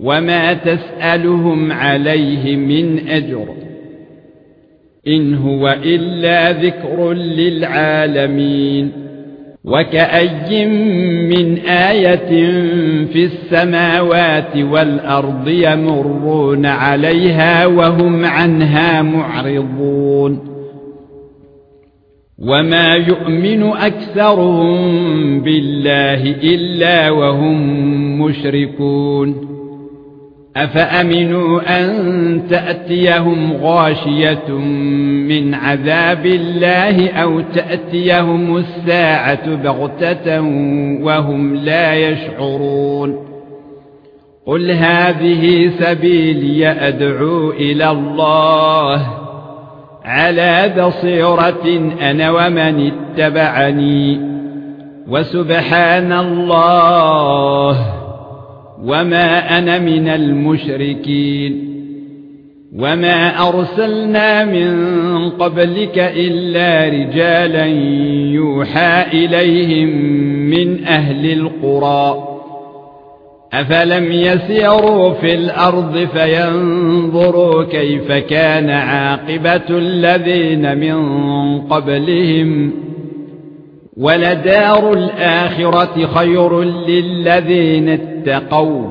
وما تسالهم عليه من اجر ان هو الا ذكر للعالمين وكأي من آية في السماوات والأرض يمرون عليها وهم عنها معرضون وما يؤمن أكثرهم بالله إلا وهم مشركون أفأمنوا أن تأتيهم غاشية من عذاب الله أو تأتيهم الساعة بغتة وهم لا يشعرون قل هذه سبيلي أدعو إلى الله على بصيرة أنا ومن اتبعني وسبحان الله وما أنا من المشركين وما ارسلنا من قبلك الا رجالا يوحى اليهم من أهل القرى افلم يسيروا في الأرض فينظروا كيف كان عاقبه الذين من قبلهم ولدار الاخره خير للذين اتقوا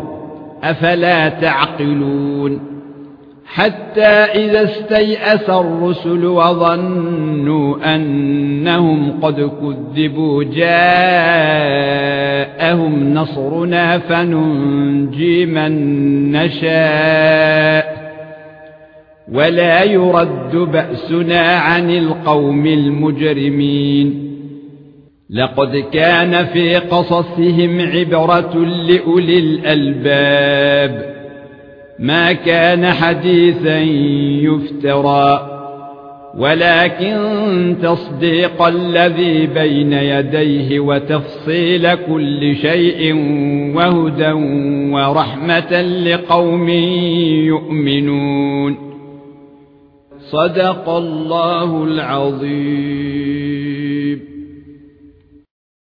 أفلا تعقلون؟ حتى إذا استيأس الرسل وظنوا أنهم قد كذبوا جاءهم نصرنا فننجي من نشاء. ولا يرد بأسنا عن القوم المجرمين. لقد كان في قصصهم عبرة لأولي الألباب. ما كان حديثا يفترى ولكن تصديق الذي بين يديه وتفصيل كل شيء وهدى ورحمة لقوم يؤمنون. صدق الله العظيم.